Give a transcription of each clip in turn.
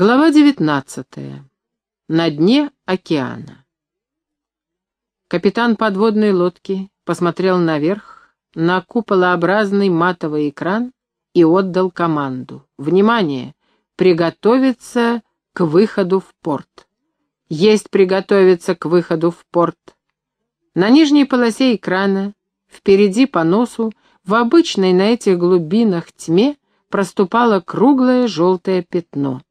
Глава девятнадцатая. На дне океана. Капитан подводной лодки посмотрел наверх, на куполообразный матовый экран и отдал команду. «Внимание! Приготовиться к выходу в порт!» «Есть приготовиться к выходу в порт!» На нижней полосе экрана, впереди по носу, в обычной на этих глубинах тьме проступало круглое желтое пятно —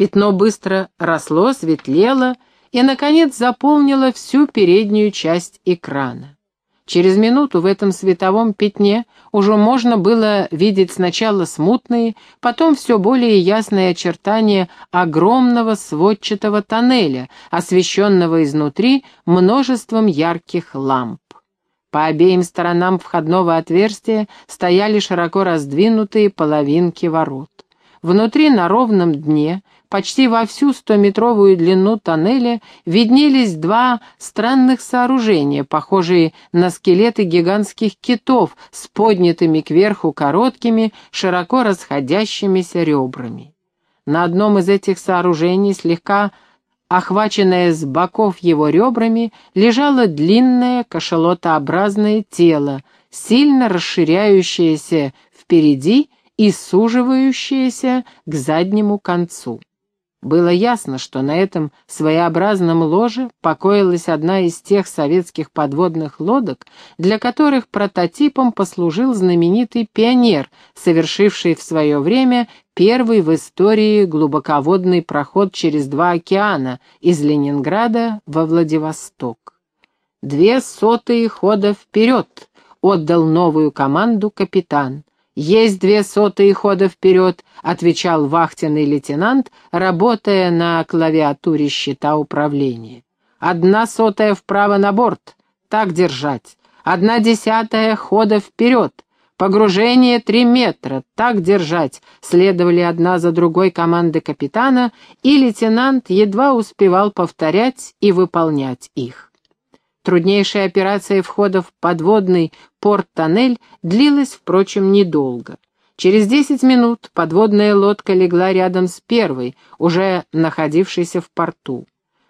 Пятно быстро росло, светлело и, наконец, заполнило всю переднюю часть экрана. Через минуту в этом световом пятне уже можно было видеть сначала смутные, потом все более ясные очертания огромного сводчатого тоннеля, освещенного изнутри множеством ярких ламп. По обеим сторонам входного отверстия стояли широко раздвинутые половинки ворот. Внутри на ровном дне Почти во всю стометровую длину тоннеля виднелись два странных сооружения, похожие на скелеты гигантских китов с поднятыми кверху короткими, широко расходящимися ребрами. На одном из этих сооружений, слегка охваченное с боков его ребрами, лежало длинное кашалотообразное тело, сильно расширяющееся впереди и суживающееся к заднему концу. Было ясно, что на этом своеобразном ложе покоилась одна из тех советских подводных лодок, для которых прототипом послужил знаменитый пионер, совершивший в свое время первый в истории глубоководный проход через два океана из Ленинграда во Владивосток. «Две сотые хода вперед!» — отдал новую команду капитан. «Есть две сотые хода вперед», — отвечал вахтенный лейтенант, работая на клавиатуре щита управления. «Одна сотая вправо на борт. Так держать. Одна десятая хода вперед. Погружение три метра. Так держать», — следовали одна за другой команды капитана, и лейтенант едва успевал повторять и выполнять их. Труднейшая операция входа в подводный порт-тоннель длилась, впрочем, недолго. Через десять минут подводная лодка легла рядом с первой, уже находившейся в порту.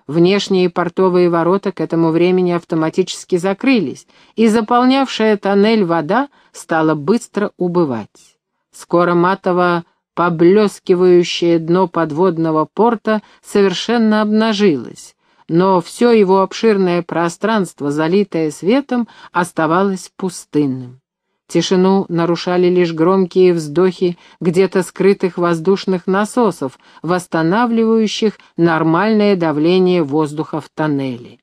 Внешние портовые ворота к этому времени автоматически закрылись, и заполнявшая тоннель вода стала быстро убывать. Скоро матово поблескивающее дно подводного порта совершенно обнажилось, но все его обширное пространство, залитое светом, оставалось пустынным. Тишину нарушали лишь громкие вздохи где-то скрытых воздушных насосов, восстанавливающих нормальное давление воздуха в тоннеле.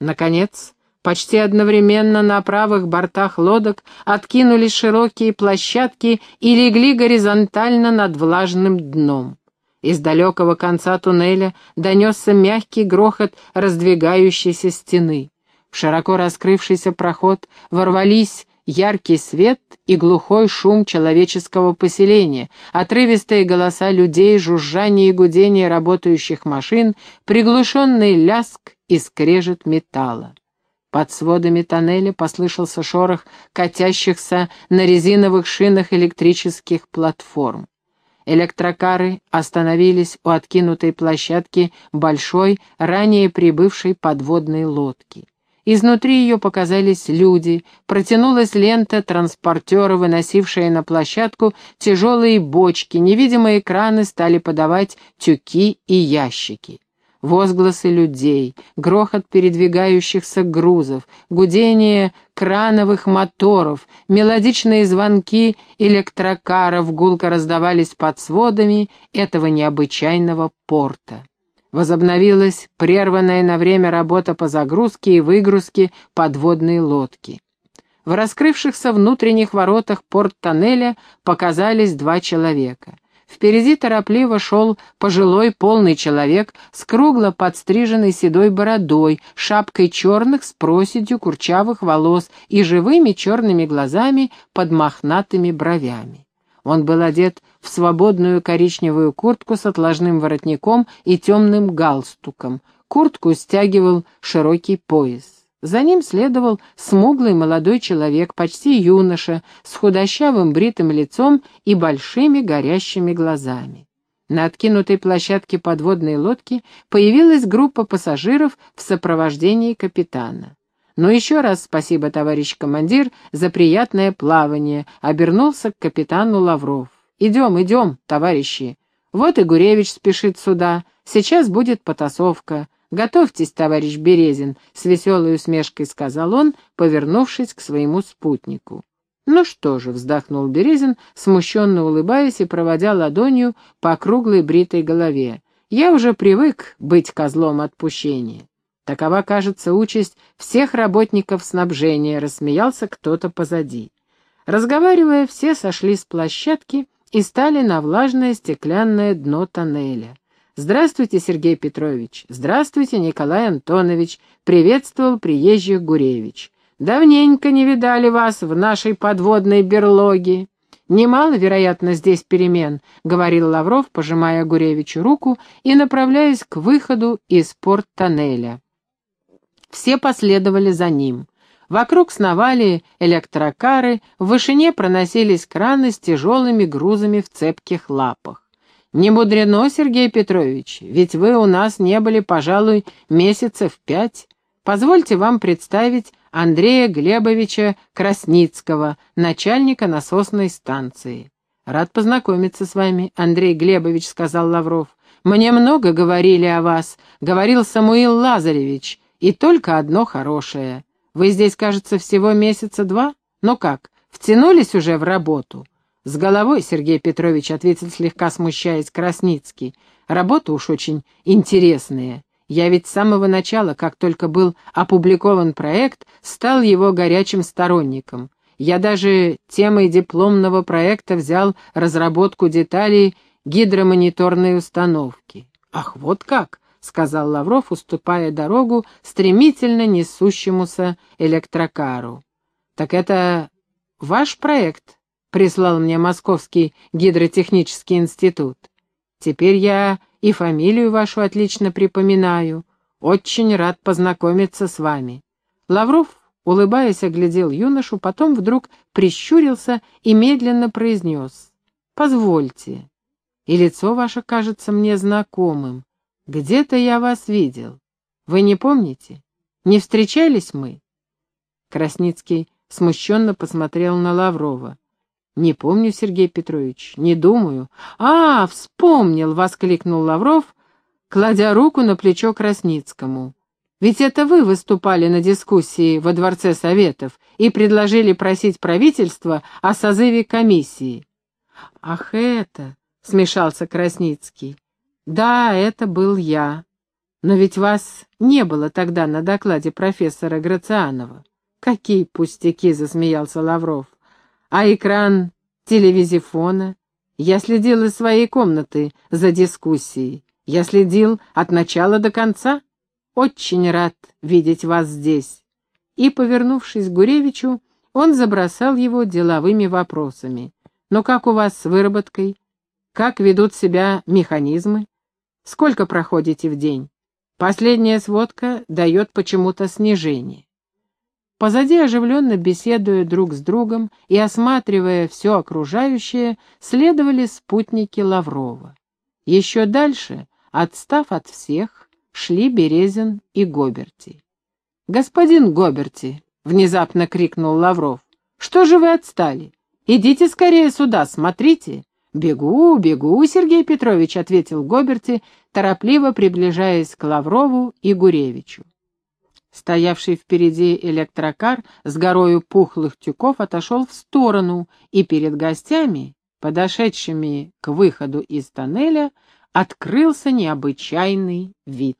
Наконец, почти одновременно на правых бортах лодок откинулись широкие площадки и легли горизонтально над влажным дном. Из далекого конца туннеля донесся мягкий грохот раздвигающейся стены. В широко раскрывшийся проход ворвались яркий свет и глухой шум человеческого поселения, отрывистые голоса людей, жужжание и гудение работающих машин, приглушенный ляск и скрежет металла. Под сводами тоннеля послышался шорох катящихся на резиновых шинах электрических платформ. Электрокары остановились у откинутой площадки большой, ранее прибывшей подводной лодки. Изнутри ее показались люди, протянулась лента транспортера, выносившая на площадку тяжелые бочки, невидимые краны стали подавать тюки и ящики возгласы людей, грохот передвигающихся грузов, гудение крановых моторов, мелодичные звонки электрокаров гулко раздавались под сводами этого необычайного порта. Возобновилась прерванная на время работа по загрузке и выгрузке подводной лодки. В раскрывшихся внутренних воротах порт-тоннеля показались два человека. Впереди торопливо шел пожилой полный человек с кругло подстриженной седой бородой, шапкой черных с проседью курчавых волос и живыми черными глазами под мохнатыми бровями. Он был одет в свободную коричневую куртку с отложным воротником и темным галстуком. Куртку стягивал широкий пояс. За ним следовал смуглый молодой человек, почти юноша, с худощавым бритым лицом и большими горящими глазами. На откинутой площадке подводной лодки появилась группа пассажиров в сопровождении капитана. «Ну еще раз спасибо, товарищ командир, за приятное плавание», — обернулся к капитану Лавров. «Идем, идем, товарищи. Вот и Гуревич спешит сюда. Сейчас будет потасовка. Готовьтесь, товарищ Березин», — с веселой усмешкой сказал он, повернувшись к своему спутнику. «Ну что же», — вздохнул Березин, смущенно улыбаясь и проводя ладонью по круглой бритой голове. «Я уже привык быть козлом отпущения». Такова, кажется, участь всех работников снабжения, рассмеялся кто-то позади. Разговаривая, все сошли с площадки и стали на влажное стеклянное дно тоннеля. «Здравствуйте, Сергей Петрович! Здравствуйте, Николай Антонович!» — приветствовал приезжих Гуревич. «Давненько не видали вас в нашей подводной берлоге». «Немало, вероятно, здесь перемен», — говорил Лавров, пожимая Гуревичу руку и направляясь к выходу из порт-тоннеля. Все последовали за ним. Вокруг сновали электрокары, в вышине проносились краны с тяжелыми грузами в цепких лапах. «Не мудрено, Сергей Петрович, ведь вы у нас не были, пожалуй, месяцев пять. Позвольте вам представить Андрея Глебовича Красницкого, начальника насосной станции». «Рад познакомиться с вами, Андрей Глебович», — сказал Лавров. «Мне много говорили о вас», — говорил Самуил Лазаревич, и только одно хорошее. Вы здесь, кажется, всего месяца два? Ну как, втянулись уже в работу?» «С головой, Сергей Петрович», — ответил слегка смущаясь Красницкий. «Работа уж очень интересная. Я ведь с самого начала, как только был опубликован проект, стал его горячим сторонником. Я даже темой дипломного проекта взял разработку деталей гидромониторной установки. Ах, вот как! — сказал Лавров, уступая дорогу стремительно несущемуся электрокару. «Так это ваш проект?» — прислал мне Московский гидротехнический институт. «Теперь я и фамилию вашу отлично припоминаю. Очень рад познакомиться с вами». Лавров, улыбаясь, оглядел юношу, потом вдруг прищурился и медленно произнес. «Позвольте, и лицо ваше кажется мне знакомым. Где-то я вас видел. Вы не помните? Не встречались мы?» Красницкий смущенно посмотрел на Лаврова. «Не помню, Сергей Петрович, не думаю». «А, вспомнил!» — воскликнул Лавров, кладя руку на плечо Красницкому. «Ведь это вы выступали на дискуссии во Дворце Советов и предложили просить правительство о созыве комиссии». «Ах, это!» — смешался Красницкий. Да, это был я. Но ведь вас не было тогда на докладе профессора Грацианова. Какие пустяки, засмеялся Лавров. А экран телевизифона? Я следил из своей комнаты за дискуссией. Я следил от начала до конца. Очень рад видеть вас здесь. И, повернувшись к Гуревичу, он забросал его деловыми вопросами. Но как у вас с выработкой? Как ведут себя механизмы? Сколько проходите в день? Последняя сводка дает почему-то снижение. Позади, оживленно беседуя друг с другом и осматривая все окружающее, следовали спутники Лаврова. Еще дальше, отстав от всех, шли Березин и Гоберти. «Господин Гоберти!» — внезапно крикнул Лавров. «Что же вы отстали? Идите скорее сюда, смотрите!» «Бегу, бегу, Сергей Петрович», — ответил Гоберти, торопливо приближаясь к Лаврову и Гуревичу. Стоявший впереди электрокар с горою пухлых тюков отошел в сторону, и перед гостями, подошедшими к выходу из тоннеля, открылся необычайный вид.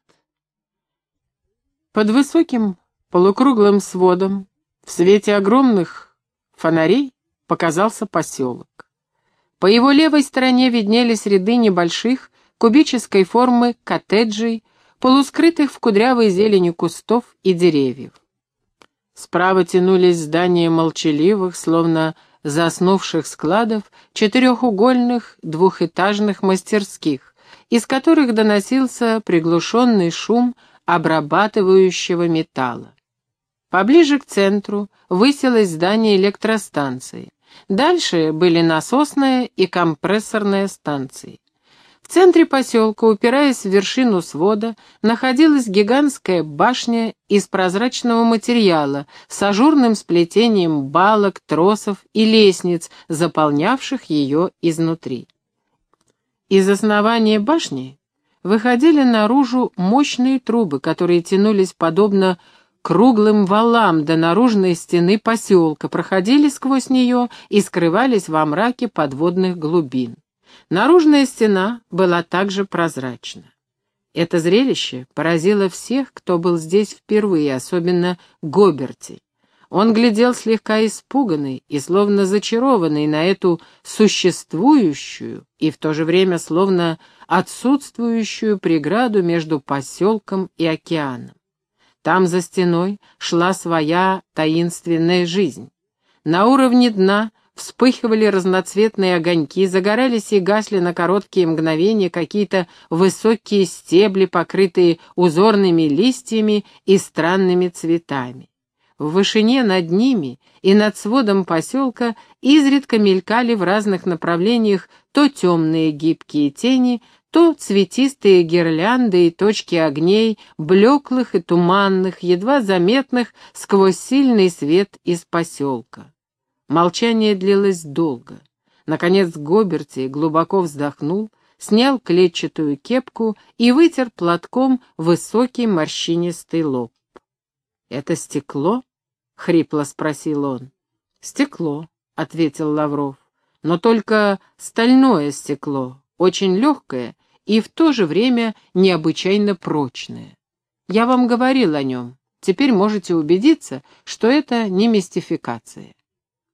Под высоким полукруглым сводом в свете огромных фонарей показался поселок. По его левой стороне виднелись ряды небольших, кубической формы коттеджей, полускрытых в кудрявой зелени кустов и деревьев. Справа тянулись здания молчаливых, словно заснувших складов, четырехугольных двухэтажных мастерских, из которых доносился приглушенный шум обрабатывающего металла. Поближе к центру высилось здание электростанции. Дальше были насосная и компрессорная станции. Центре поселка, упираясь в вершину свода, находилась гигантская башня из прозрачного материала с ажурным сплетением балок, тросов и лестниц, заполнявших ее изнутри. Из основания башни выходили наружу мощные трубы, которые тянулись подобно круглым валам до наружной стены поселка, проходили сквозь нее и скрывались во мраке подводных глубин. Наружная стена была также прозрачна. Это зрелище поразило всех, кто был здесь впервые, особенно Гоберти. Он глядел слегка испуганный и словно зачарованный на эту существующую и в то же время словно отсутствующую преграду между поселком и океаном. Там за стеной шла своя таинственная жизнь. На уровне дна вспыхивали разноцветные огоньки, загорались и гасли на короткие мгновения какие-то высокие стебли, покрытые узорными листьями и странными цветами. В вышине над ними и над сводом поселка изредка мелькали в разных направлениях то темные гибкие тени, то цветистые гирлянды и точки огней, блеклых и туманных, едва заметных сквозь сильный свет из поселка. Молчание длилось долго. Наконец Гоберти глубоко вздохнул, снял клетчатую кепку и вытер платком высокий морщинистый лоб. «Это стекло?» — хрипло спросил он. «Стекло», — ответил Лавров, — «но только стальное стекло, очень легкое и в то же время необычайно прочное. Я вам говорил о нем, теперь можете убедиться, что это не мистификация».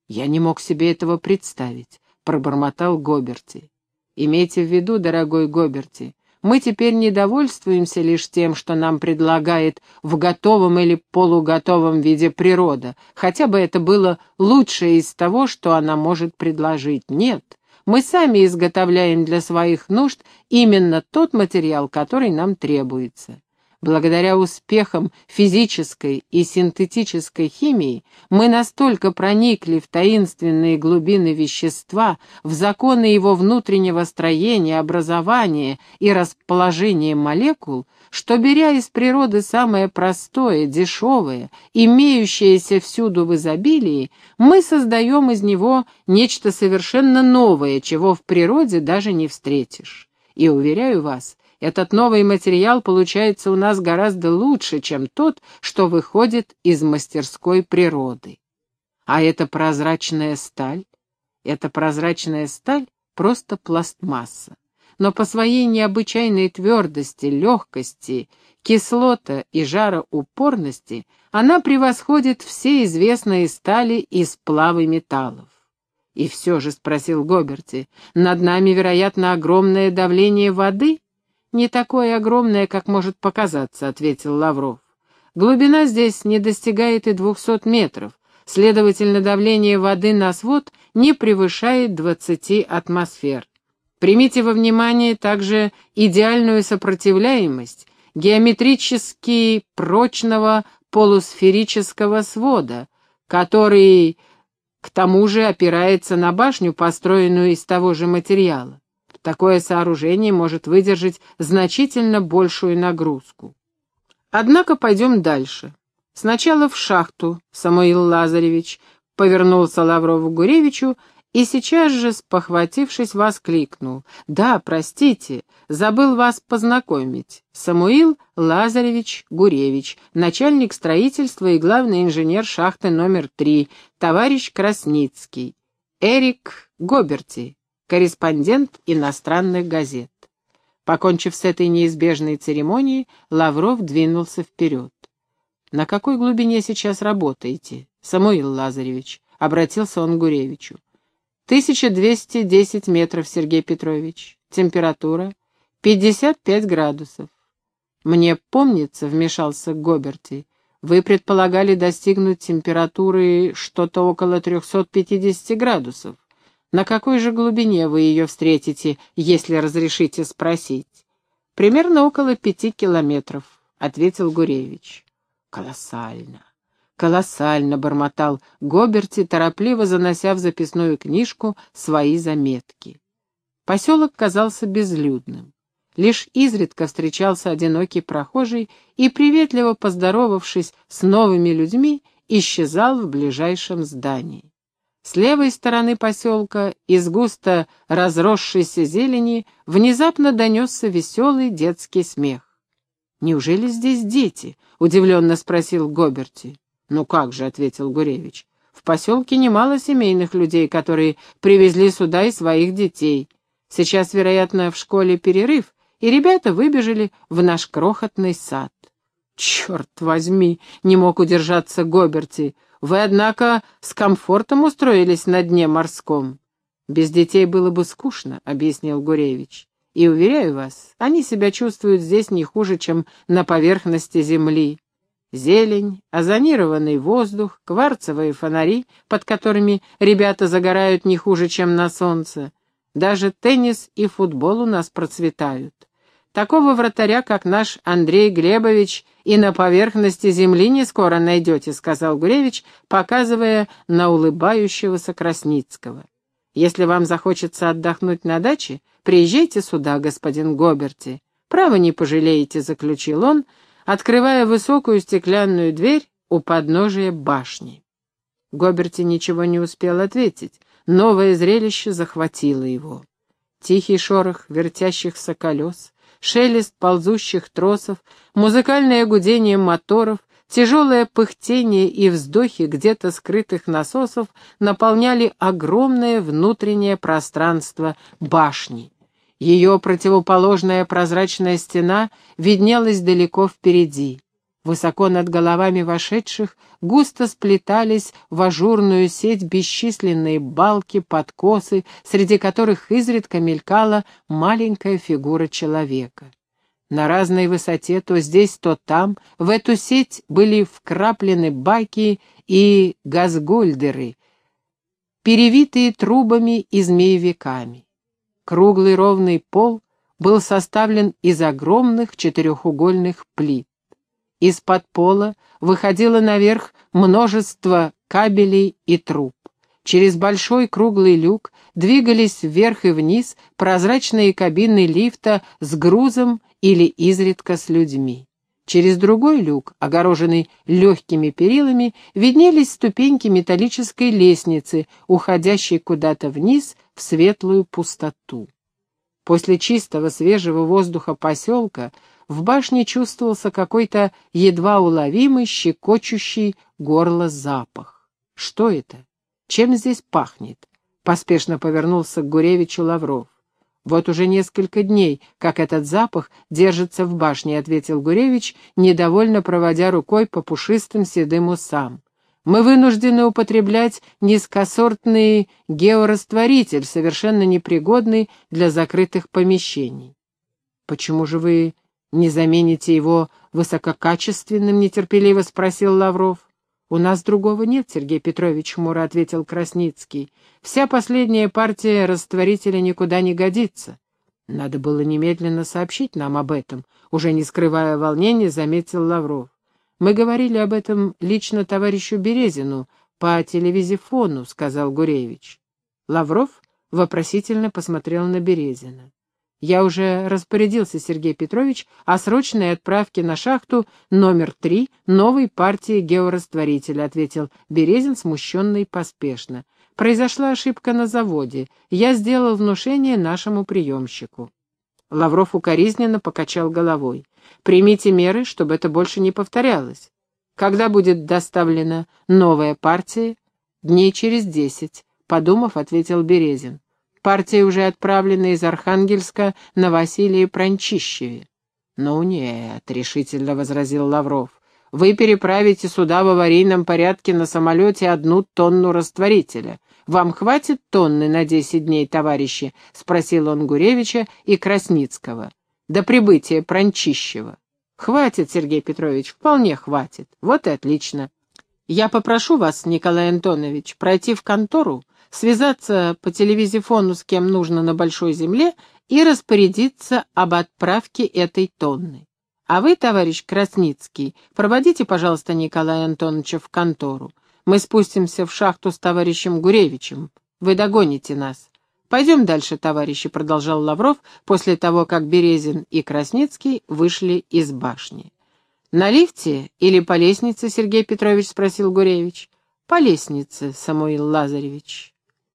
«Я не мог себе этого представить», — пробормотал Гоберти. «Имейте в виду, дорогой Гоберти, мы теперь не довольствуемся лишь тем, что нам предлагает в готовом или полуготовом виде природа, хотя бы это было лучшее из того, что она может предложить. Нет, мы сами изготовляем для своих нужд именно тот материал, который нам требуется. Благодаря успехам физической и синтетической химии мы настолько проникли в таинственные глубины вещества, в законы его внутреннего строения, образования и расположения молекул, что, беря из природы самое простое, дешевое, имеющееся всюду в изобилии, мы создаем из него нечто совершенно новое, чего в природе даже не встретишь. И, уверяю вас, этот новый материал получается у нас гораздо лучше, чем тот, что выходит из мастерской природы. А эта прозрачная сталь? Эта прозрачная сталь — просто пластмасса. Но по своей необычайной твердости, легкости, кислота и жароупорности она превосходит все известные стали и сплавы металлов. «И все же», — спросил Гоберти, — «над нами, вероятно, огромное давление воды?» «Не такое огромное, как может показаться», — ответил Лавров. «Глубина здесь не достигает и двухсот метров, следовательно, давление воды на свод не превышает двадцати атмосфер. Примите во внимание также идеальную сопротивляемость геометрически прочного полусферического свода, который к тому же опирается на башню, построенную из того же материала. Такое сооружение может выдержать значительно большую нагрузку. Однако пойдем дальше. Сначала в шахту, Самуил Лазаревич, повернулся Лаврову Гуревичу и сейчас же, спохватившись, воскликнул. «Да, простите, забыл вас познакомить. Самуил Лазаревич Гуревич, начальник строительства и главный инженер шахты номер три, товарищ Красницкий. Эрик Гоберти, корреспондент иностранных газет. Покончив с этой неизбежной церемонией, Лавров двинулся вперед. «На какой глубине сейчас работаете, Самуил Лазаревич?» — обратился он к Гуревичу. «1210 метров, Сергей Петрович. Температура — 55 градусов». «Мне помнится», — вмешался Гоберти, — «вы предполагали достигнуть температуры что-то около 350 градусов. На какой же глубине вы ее встретите, если разрешите спросить? Примерно около пяти километров, — ответил Гуревич. Колоссально, колоссально, — бормотал Гоберти, торопливо занося в записную книжку свои заметки. Поселок казался безлюдным. Лишь изредка встречался одинокий прохожий и, приветливо поздоровавшись с новыми людьми, исчезал в ближайшем здании. С левой стороны поселка, из густо разросшейся зелени, внезапно донесся веселый детский смех. «Неужели здесь дети?» — удивленно спросил Гоберти. «Ну как же», — ответил Гуревич. «В поселке немало семейных людей, которые привезли сюда и своих детей. Сейчас, вероятно, в школе перерыв, и ребята выбежали в наш крохотный сад. «Черт возьми!» — не мог удержаться Гоберти. «Вы, однако, с комфортом устроились на дне морском». «Без детей было бы скучно», — объяснил Гуревич. «И, уверяю вас, они себя чувствуют здесь не хуже, чем на поверхности земли. Зелень, озонированный воздух, кварцевые фонари, под которыми ребята загорают не хуже, чем на солнце. Даже теннис и футбол у нас процветают. Такого вратаря, как наш Андрей Глебович, и на поверхности земли не скоро найдете», — сказал Гуревич, показывая на улыбающегося Красницкого. «Если вам захочется отдохнуть на даче, приезжайте сюда, господин Гоберти. Право не пожалеете», — заключил он, открывая высокую стеклянную дверь у подножия башни. Гоберти ничего не успел ответить. Новое зрелище захватило его. Тихий шорох вертящихся колес, шелест ползущих тросов, музыкальное гудение моторов, тяжелое пыхтение и вздохи где-то скрытых насосов наполняли огромное внутреннее пространство башни. Ее противоположная прозрачная стена виднелась далеко впереди. Высоко над головами вошедших густо сплетались в ажурную сеть бесчисленные балки, подкосы, среди которых изредка мелькала маленькая фигура человека. На разной высоте, то здесь, то там, в эту сеть были вкраплены баки и газгольдеры, перевитые трубами и змеевиками. Круглый ровный пол был составлен из огромных четырехугольных плит. Из-под пола выходило наверх множество кабелей и труб. Через большой круглый люк двигались вверх и вниз прозрачные кабины лифта с грузом или изредка с людьми. Через другой люк, огороженный легкими перилами, виднелись ступеньки металлической лестницы, уходящей куда-то вниз в светлую пустоту. После чистого свежего воздуха поселка в башне чувствовался какой-то едва уловимый, щекочущий горло запах. Что это? Чем здесь пахнет? Поспешно повернулся к Гуревичу Лавров. «Вот уже несколько дней, как этот запах держится в башне», — ответил Гуревич, недовольно проводя рукой по пушистым седым усам. «Мы вынуждены употреблять низкосортный георастворитель, совершенно непригодный для закрытых помещений». «Почему же вы «Не замените его высококачественным?» — нетерпеливо спросил Лавров. «У нас другого нет, Сергей Петрович», — хмуро ответил Красницкий. «Вся последняя партия растворителя никуда не годится». «Надо было немедленно сообщить нам об этом», — уже не скрывая волнения, заметил Лавров. «Мы говорили об этом лично товарищу Березину по телевизифону», — сказал Гуревич. Лавров вопросительно посмотрел на Березина. Я уже распорядился, Сергей Петрович, о срочной отправке на шахту номер три новой партии георастворителя, ответил Березин, смущенный поспешно. Произошла ошибка на заводе. Я сделал внушение нашему приемщику. Лавров укоризненно покачал головой. Примите меры, чтобы это больше не повторялось. Когда будет доставлена новая партия? Дней через десять, подумав, ответил Березин. Партия уже отправлена из Архангельска на Василии Пранчищеве. «Ну нет», — решительно возразил Лавров, — «вы переправите сюда в аварийном порядке на самолете одну тонну растворителя. Вам хватит тонны на десять дней, товарищи?» — спросил он Гуревича и Красницкого. «До прибытия Пранчищева». «Хватит, Сергей Петрович, вполне хватит. Вот и отлично. Я попрошу вас, Николай Антонович, пройти в контору связаться по телевизифону с кем нужно на Большой Земле и распорядиться об отправке этой тонны. А вы, товарищ Красницкий, проводите, пожалуйста, Николая Антоновича в контору. Мы спустимся в шахту с товарищем Гуревичем. Вы догоните нас. «Пойдем дальше, товарищи», — продолжал Лавров после того, как Березин и Красницкий вышли из башни. «На лифте или по лестнице, Сергей Петрович?» — спросил Гуревич. «По лестнице, Самуил Лазаревич».